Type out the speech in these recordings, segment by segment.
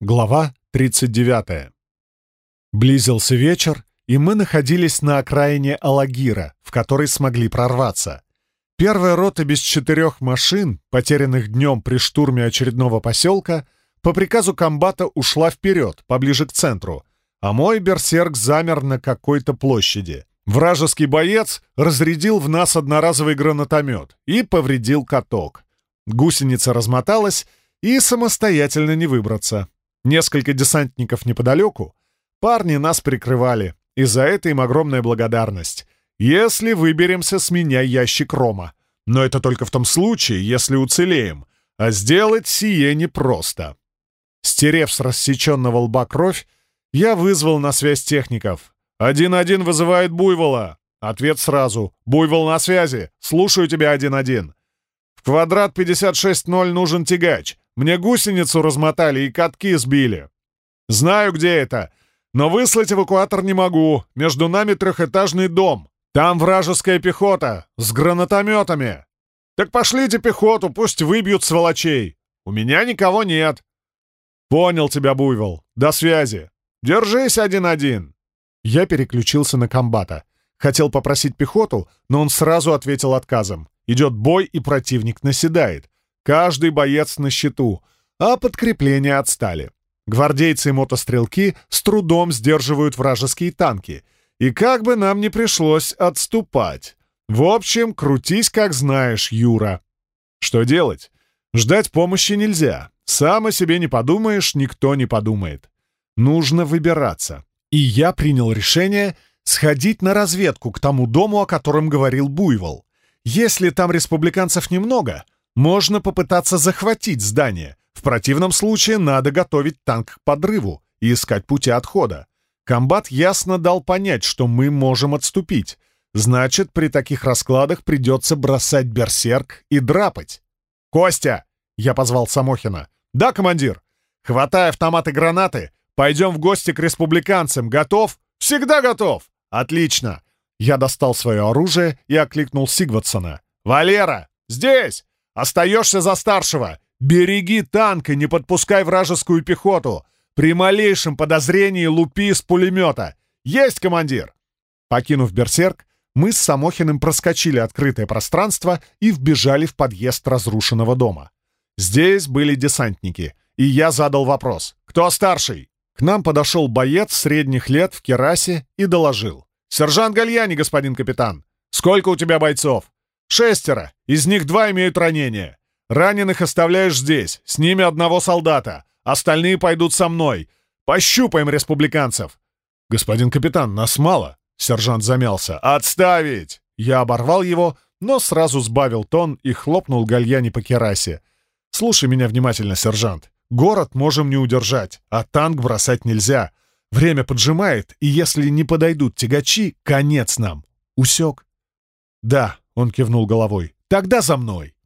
Глава 39. Близился вечер, и мы находились на окраине Алагира, в который смогли прорваться. Первая рота без четырех машин, потерянных днем при штурме очередного поселка, по приказу комбата ушла вперед, поближе к центру, а мой берсерк замер на какой-то площади. Вражеский боец разрядил в нас одноразовый гранатомет и повредил каток. Гусеница размоталась, и самостоятельно не выбраться. Несколько десантников неподалеку. Парни нас прикрывали, и за это им огромная благодарность. Если выберемся с меня ящик рома. Но это только в том случае, если уцелеем. А сделать сие непросто. Стерев с рассеченного лба кровь, я вызвал на связь техников. «Один-один вызывает Буйвола!» Ответ сразу. «Буйвол на связи! Слушаю тебя, один-один!» «В квадрат 56-0 нужен тягач. Мне гусеницу размотали и катки сбили. Знаю, где это, но выслать эвакуатор не могу. Между нами трехэтажный дом. Там вражеская пехота с гранатометами. Так пошлите пехоту, пусть выбьют сволочей. У меня никого нет. Понял тебя, Буйвол. До связи. Держись один-один. Я переключился на комбата. Хотел попросить пехоту, но он сразу ответил отказом. Идет бой, и противник наседает. Каждый боец на счету, а подкрепления отстали. Гвардейцы и мотострелки с трудом сдерживают вражеские танки. И как бы нам не пришлось отступать. В общем, крутись как знаешь, Юра. Что делать? Ждать помощи нельзя. Сам о себе не подумаешь, никто не подумает. Нужно выбираться. И я принял решение сходить на разведку к тому дому, о котором говорил Буйвол. Если там республиканцев немного, можно попытаться захватить здание. В противном случае надо готовить танк к подрыву и искать пути отхода. Комбат ясно дал понять, что мы можем отступить. Значит, при таких раскладах придется бросать берсерк и драпать. «Костя!» — я позвал Самохина. «Да, командир! Хватай автоматы гранаты, пойдем в гости к республиканцам. Готов?» «Всегда готов!» «Отлично!» Я достал свое оружие и окликнул Сигвардсона. «Валера! Здесь! Остаешься за старшего! Береги танк и не подпускай вражескую пехоту! При малейшем подозрении лупи из пулемета! Есть, командир!» Покинув берсерк, мы с Самохиным проскочили открытое пространство и вбежали в подъезд разрушенного дома. Здесь были десантники, и я задал вопрос «Кто старший?» К нам подошел боец средних лет в керасе и доложил. «Сержант Гальяни, господин капитан! Сколько у тебя бойцов?» «Шестеро. Из них два имеют ранения. Раненых оставляешь здесь. С ними одного солдата. Остальные пойдут со мной. Пощупаем республиканцев». «Господин капитан, нас мало». Сержант замялся. «Отставить!» Я оборвал его, но сразу сбавил тон и хлопнул Гальяни по керасе. «Слушай меня внимательно, сержант. Город можем не удержать, а танк бросать нельзя. Время поджимает, и если не подойдут тягачи, конец нам. Усек?» «Да», он кивнул головой. «Тогда за мной!»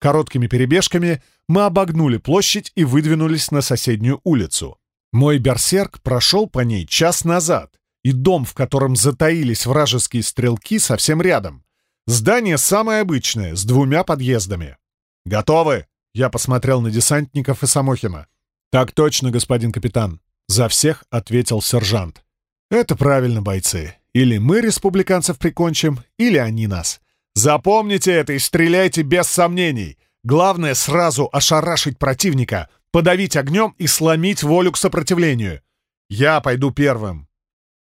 Короткими перебежками мы обогнули площадь и выдвинулись на соседнюю улицу. Мой берсерк прошел по ней час назад, и дом, в котором затаились вражеские стрелки, совсем рядом. Здание самое обычное, с двумя подъездами. «Готовы?» — я посмотрел на десантников и Самохина. «Так точно, господин капитан», — за всех ответил сержант. «Это правильно, бойцы. Или мы республиканцев прикончим, или они нас. Запомните это и стреляйте без сомнений. Главное сразу ошарашить противника, подавить огнем и сломить волю к сопротивлению. Я пойду первым.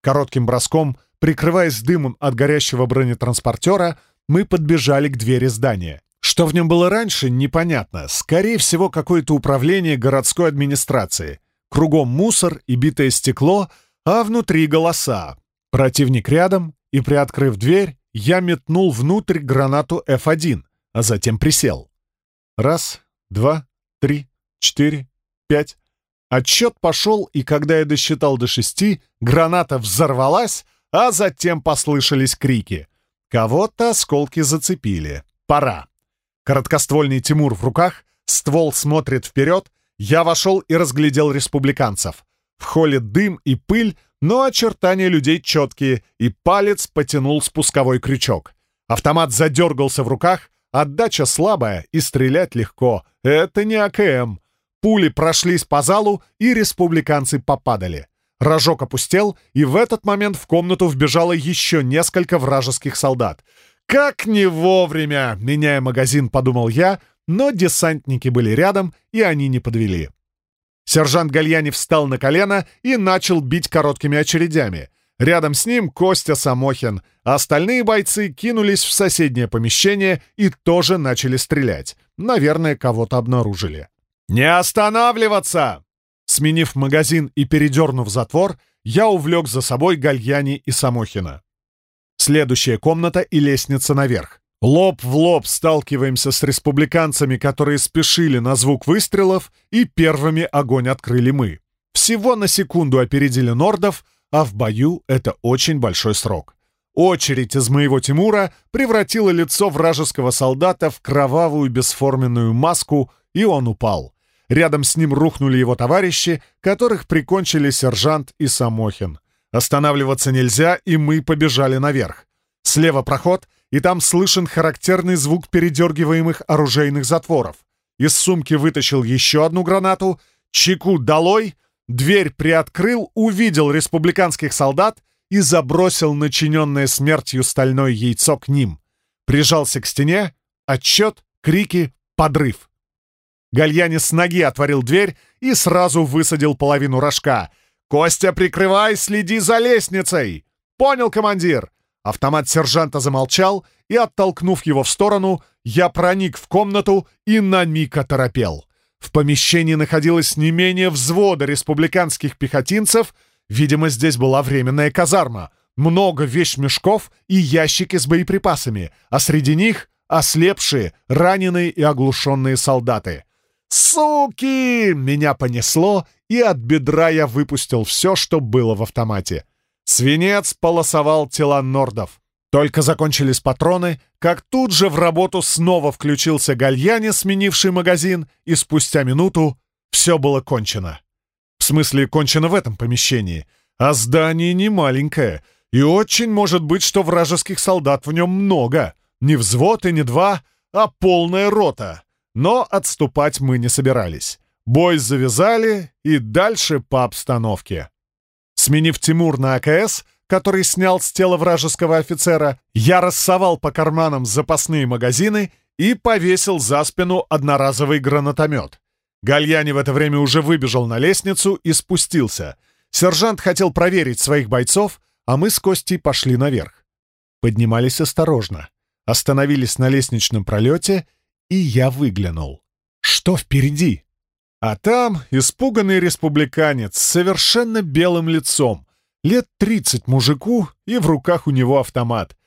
Коротким броском, прикрываясь дымом от горящего бронетранспортера, мы подбежали к двери здания. Что в нем было раньше, непонятно. Скорее всего, какое-то управление городской администрации. Кругом мусор и битое стекло, а внутри голоса. Противник рядом, и, приоткрыв дверь, я метнул внутрь гранату F1, а затем присел. Раз, два, три, четыре, пять. Отсчет пошел, и когда я досчитал до шести, граната взорвалась, а затем послышались крики. Кого-то осколки зацепили. Пора. Короткоствольный Тимур в руках, ствол смотрит вперед. Я вошел и разглядел республиканцев. В холле дым и пыль, но очертания людей четкие, и палец потянул спусковой крючок. Автомат задергался в руках, отдача слабая и стрелять легко. Это не АКМ. Пули прошлись по залу, и республиканцы попадали. Рожок опустел, и в этот момент в комнату вбежало еще несколько вражеских солдат. «Как не вовремя!» — меняя магазин, подумал я, но десантники были рядом, и они не подвели. Сержант Гальяни встал на колено и начал бить короткими очередями. Рядом с ним Костя Самохин, а остальные бойцы кинулись в соседнее помещение и тоже начали стрелять. Наверное, кого-то обнаружили. «Не останавливаться!» Сменив магазин и передернув затвор, я увлек за собой Гальяни и Самохина. Следующая комната и лестница наверх. Лоб в лоб сталкиваемся с республиканцами, которые спешили на звук выстрелов, и первыми огонь открыли мы. Всего на секунду опередили нордов, а в бою это очень большой срок. Очередь из моего Тимура превратила лицо вражеского солдата в кровавую бесформенную маску, и он упал. Рядом с ним рухнули его товарищи, которых прикончили сержант и Самохин. Останавливаться нельзя, и мы побежали наверх. Слева проход — и там слышен характерный звук передергиваемых оружейных затворов. Из сумки вытащил еще одну гранату, чеку долой, дверь приоткрыл, увидел республиканских солдат и забросил начиненное смертью стальное яйцо к ним. Прижался к стене, отчет, крики, подрыв. Гальяни с ноги отворил дверь и сразу высадил половину рожка. «Костя, прикрывай, следи за лестницей!» «Понял, командир!» Автомат сержанта замолчал, и, оттолкнув его в сторону, я проник в комнату и на миг оторопел. В помещении находилось не менее взвода республиканских пехотинцев, видимо, здесь была временная казарма, много вещмешков и ящики с боеприпасами, а среди них ослепшие, раненые и оглушенные солдаты. «Суки!» — меня понесло, и от бедра я выпустил все, что было в автомате. Свинец полосовал тела нордов. Только закончились патроны, как тут же в работу снова включился Гальяне, сменивший магазин, и спустя минуту все было кончено. В смысле, кончено в этом помещении. А здание не маленькое, и очень может быть, что вражеских солдат в нем много. Не взвод и не два, а полная рота. Но отступать мы не собирались. Бой завязали, и дальше по обстановке. Сменив Тимур на АКС, который снял с тела вражеского офицера, я рассовал по карманам запасные магазины и повесил за спину одноразовый гранатомет. Гальяни в это время уже выбежал на лестницу и спустился. Сержант хотел проверить своих бойцов, а мы с Костей пошли наверх. Поднимались осторожно. Остановились на лестничном пролете, и я выглянул. Что впереди? А там испуганный республиканец с совершенно белым лицом, лет тридцать мужику, и в руках у него автомат.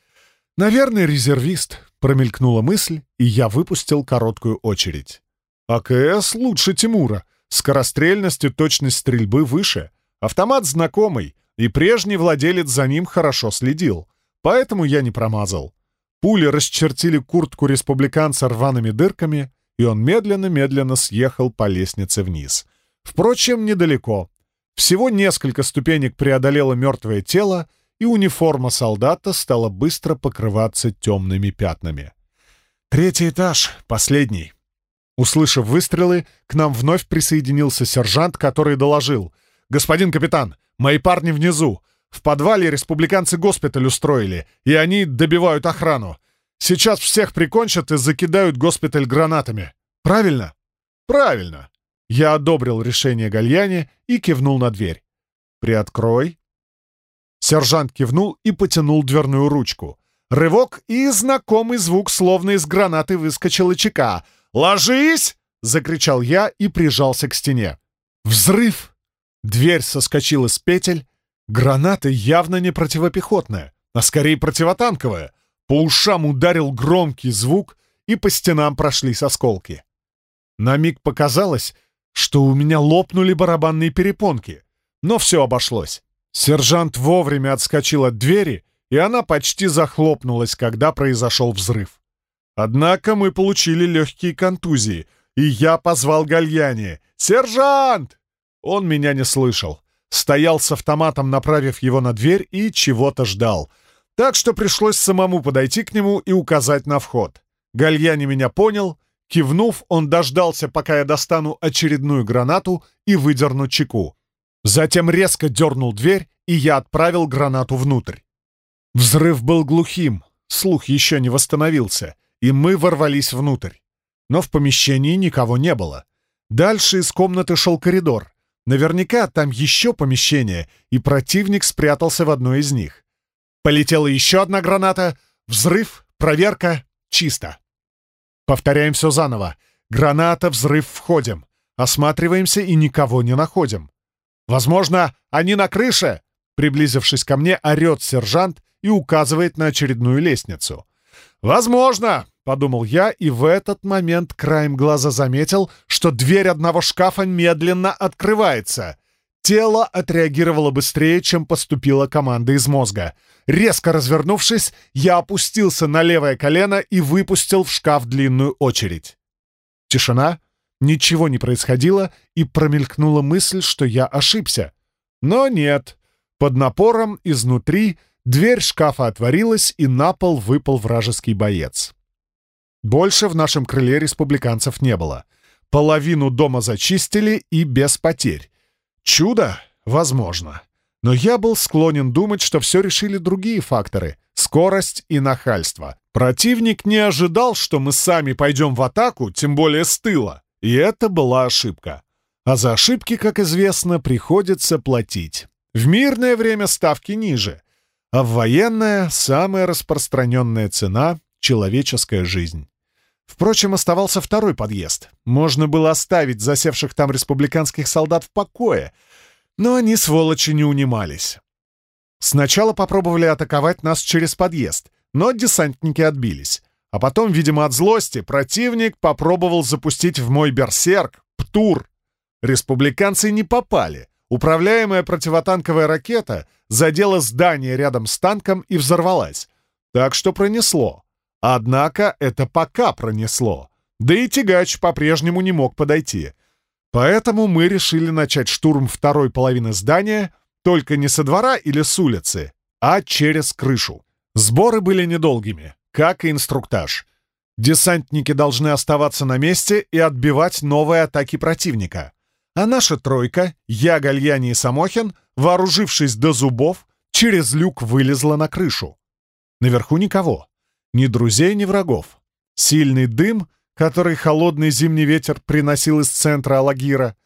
«Наверное, резервист», — промелькнула мысль, и я выпустил короткую очередь. АКС лучше Тимура, скорострельность и точность стрельбы выше. Автомат знакомый, и прежний владелец за ним хорошо следил, поэтому я не промазал. Пули расчертили куртку республиканца рваными дырками — и он медленно-медленно съехал по лестнице вниз. Впрочем, недалеко. Всего несколько ступенек преодолело мертвое тело, и униформа солдата стала быстро покрываться темными пятнами. Третий этаж, последний. Услышав выстрелы, к нам вновь присоединился сержант, который доложил. «Господин капитан, мои парни внизу. В подвале республиканцы госпиталь устроили, и они добивают охрану. Сейчас всех прикончат и закидают госпиталь гранатами. Правильно? Правильно. Я одобрил решение Гальяни и кивнул на дверь. «Приоткрой». Сержант кивнул и потянул дверную ручку. Рывок и знакомый звук, словно из гранаты выскочила чека. «Ложись!» — закричал я и прижался к стене. Взрыв! Дверь соскочила с петель. Граната явно не противопехотная, а скорее противотанковая. По ушам ударил громкий звук, и по стенам прошлись осколки. На миг показалось, что у меня лопнули барабанные перепонки, но все обошлось. Сержант вовремя отскочил от двери, и она почти захлопнулась, когда произошел взрыв. Однако мы получили легкие контузии, и я позвал Гальяни. «Сержант!» Он меня не слышал. Стоял с автоматом, направив его на дверь, и чего-то ждал — так что пришлось самому подойти к нему и указать на вход. Гальяни меня понял, Кивнув, он дождался, пока я достану очередную гранату и выдерну чеку. Затем резко дернул дверь, и я отправил гранату внутрь. Взрыв был глухим, слух еще не восстановился, и мы ворвались внутрь. Но в помещении никого не было. Дальше из комнаты шел коридор. Наверняка там еще помещение, и противник спрятался в одной из них. Полетела еще одна граната, взрыв, проверка, чисто. Повторяем все заново. Граната, взрыв, входим. Осматриваемся и никого не находим. «Возможно, они на крыше!» Приблизившись ко мне, орет сержант и указывает на очередную лестницу. «Возможно!» — подумал я, и в этот момент краем глаза заметил, что дверь одного шкафа медленно открывается. Тело отреагировало быстрее, чем поступила команда из мозга. Резко развернувшись, я опустился на левое колено и выпустил в шкаф длинную очередь. Тишина, ничего не происходило, и промелькнула мысль, что я ошибся. Но нет. Под напором изнутри дверь шкафа отворилась, и на пол выпал вражеский боец. Больше в нашем крыле республиканцев не было. Половину дома зачистили и без потерь. Чудо? Возможно. Но я был склонен думать, что все решили другие факторы — скорость и нахальство. Противник не ожидал, что мы сами пойдем в атаку, тем более с тыла. И это была ошибка. А за ошибки, как известно, приходится платить. В мирное время ставки ниже, а в военное — самая распространенная цена — человеческая жизнь. Впрочем, оставался второй подъезд. Можно было оставить засевших там республиканских солдат в покое — но они, сволочи, не унимались. Сначала попробовали атаковать нас через подъезд, но десантники отбились. А потом, видимо, от злости, противник попробовал запустить в мой берсерк ПТУР. Республиканцы не попали. Управляемая противотанковая ракета задела здание рядом с танком и взорвалась. Так что пронесло. Однако это пока пронесло. Да и тягач по-прежнему не мог подойти. Поэтому мы решили начать штурм второй половины здания только не со двора или с улицы, а через крышу. Сборы были недолгими, как и инструктаж. Десантники должны оставаться на месте и отбивать новые атаки противника. А наша тройка, я, Гальяни и Самохин, вооружившись до зубов, через люк вылезла на крышу. Наверху никого. Ни друзей, ни врагов. Сильный дым который холодный зимний ветер приносил из центра Алагира.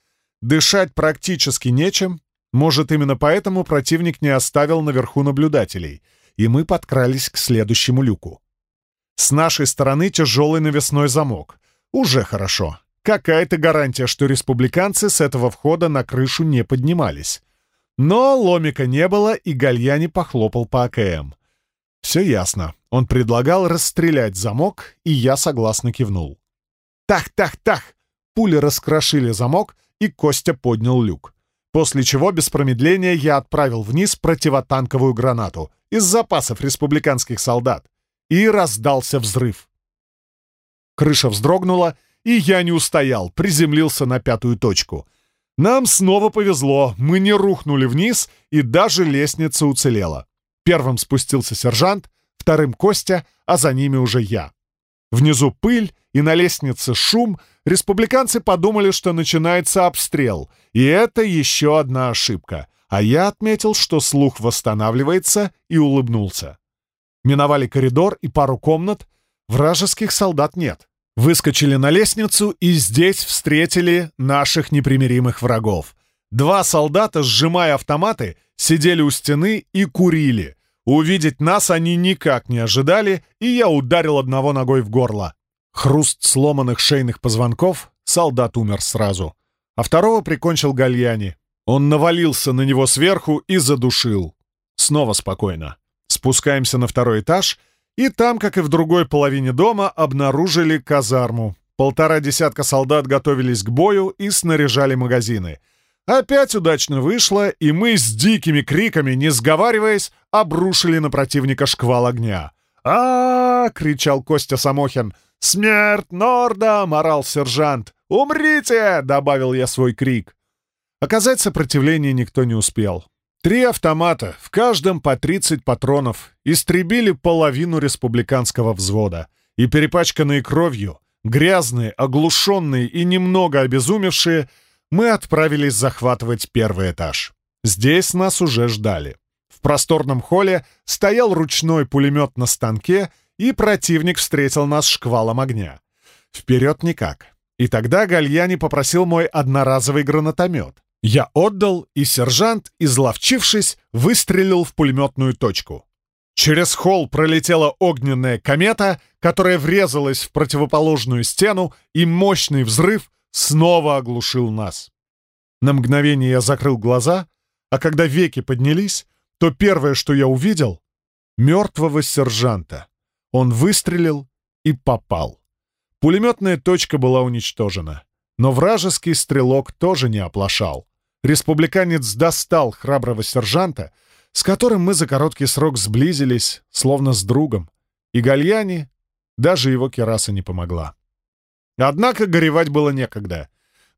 Дышать практически нечем. Может, именно поэтому противник не оставил наверху наблюдателей, и мы подкрались к следующему люку. С нашей стороны тяжелый навесной замок. Уже хорошо. Какая-то гарантия, что республиканцы с этого входа на крышу не поднимались. Но ломика не было, и Гальяни похлопал по АКМ. Все ясно. Он предлагал расстрелять замок, и я согласно кивнул. «Тах-тах-тах!» Пули раскрошили замок, и Костя поднял люк. После чего без промедления я отправил вниз противотанковую гранату из запасов республиканских солдат. И раздался взрыв. Крыша вздрогнула, и я не устоял, приземлился на пятую точку. Нам снова повезло, мы не рухнули вниз, и даже лестница уцелела. Первым спустился сержант, вторым Костя, а за ними уже я. Внизу пыль и на лестнице шум, республиканцы подумали, что начинается обстрел, и это еще одна ошибка. А я отметил, что слух восстанавливается, и улыбнулся. Миновали коридор и пару комнат, вражеских солдат нет. Выскочили на лестницу и здесь встретили наших непримиримых врагов. Два солдата, сжимая автоматы, сидели у стены и курили. Увидеть нас они никак не ожидали, и я ударил одного ногой в горло. Хруст сломанных шейных позвонков, солдат умер сразу. А второго прикончил Гальяни. Он навалился на него сверху и задушил. Снова спокойно. Спускаемся на второй этаж, и там, как и в другой половине дома, обнаружили казарму. Полтора десятка солдат готовились к бою и снаряжали магазины — Опять удачно вышло, и мы с дикими криками, не сговариваясь, обрушили на противника шквал огня. а, -а, -а кричал Костя Самохин. «Смерть Нордам!» — орал сержант. «Умрите!» — добавил я свой крик. Оказать сопротивление никто не успел. Три автомата, в каждом по 30 патронов, истребили половину республиканского взвода. И перепачканные кровью, Грязные, оглушенные и немного обезумевшие, мы отправились захватывать первый этаж. Здесь нас уже ждали. В просторном холле стоял ручной пулемет на станке, и противник встретил нас шквалом огня. Вперед никак. И тогда Гальяни попросил мой одноразовый гранатомет. Я отдал, и сержант, изловчившись, выстрелил в пулеметную точку. Через холл пролетела огненная комета, которая врезалась в противоположную стену, и мощный взрыв снова оглушил нас. На мгновение я закрыл глаза, а когда веки поднялись, то первое, что я увидел — мертвого сержанта. Он выстрелил и попал. Пулеметная точка была уничтожена. Но вражеский стрелок тоже не оплошал. Республиканец достал храброго сержанта, с которым мы за короткий срок сблизились, словно с другом. И Гальяни, даже его кераса не помогла. Однако горевать было некогда.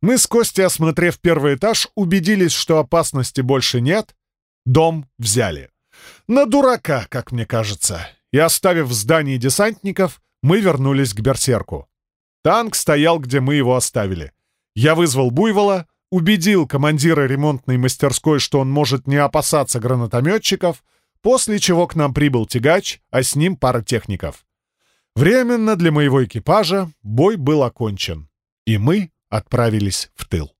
Мы с Костей, осмотрев первый этаж, убедились, что опасности больше нет. Дом взяли. На дурака, как мне кажется. И оставив в здании десантников, мы вернулись к Берсерку. Танк стоял, где мы его оставили. Я вызвал Буйвола, убедил командира ремонтной мастерской, что он может не опасаться гранатометчиков, после чего к нам прибыл тягач, а с ним пара техников. Временно для моего экипажа бой был окончен, и мы отправились в тыл.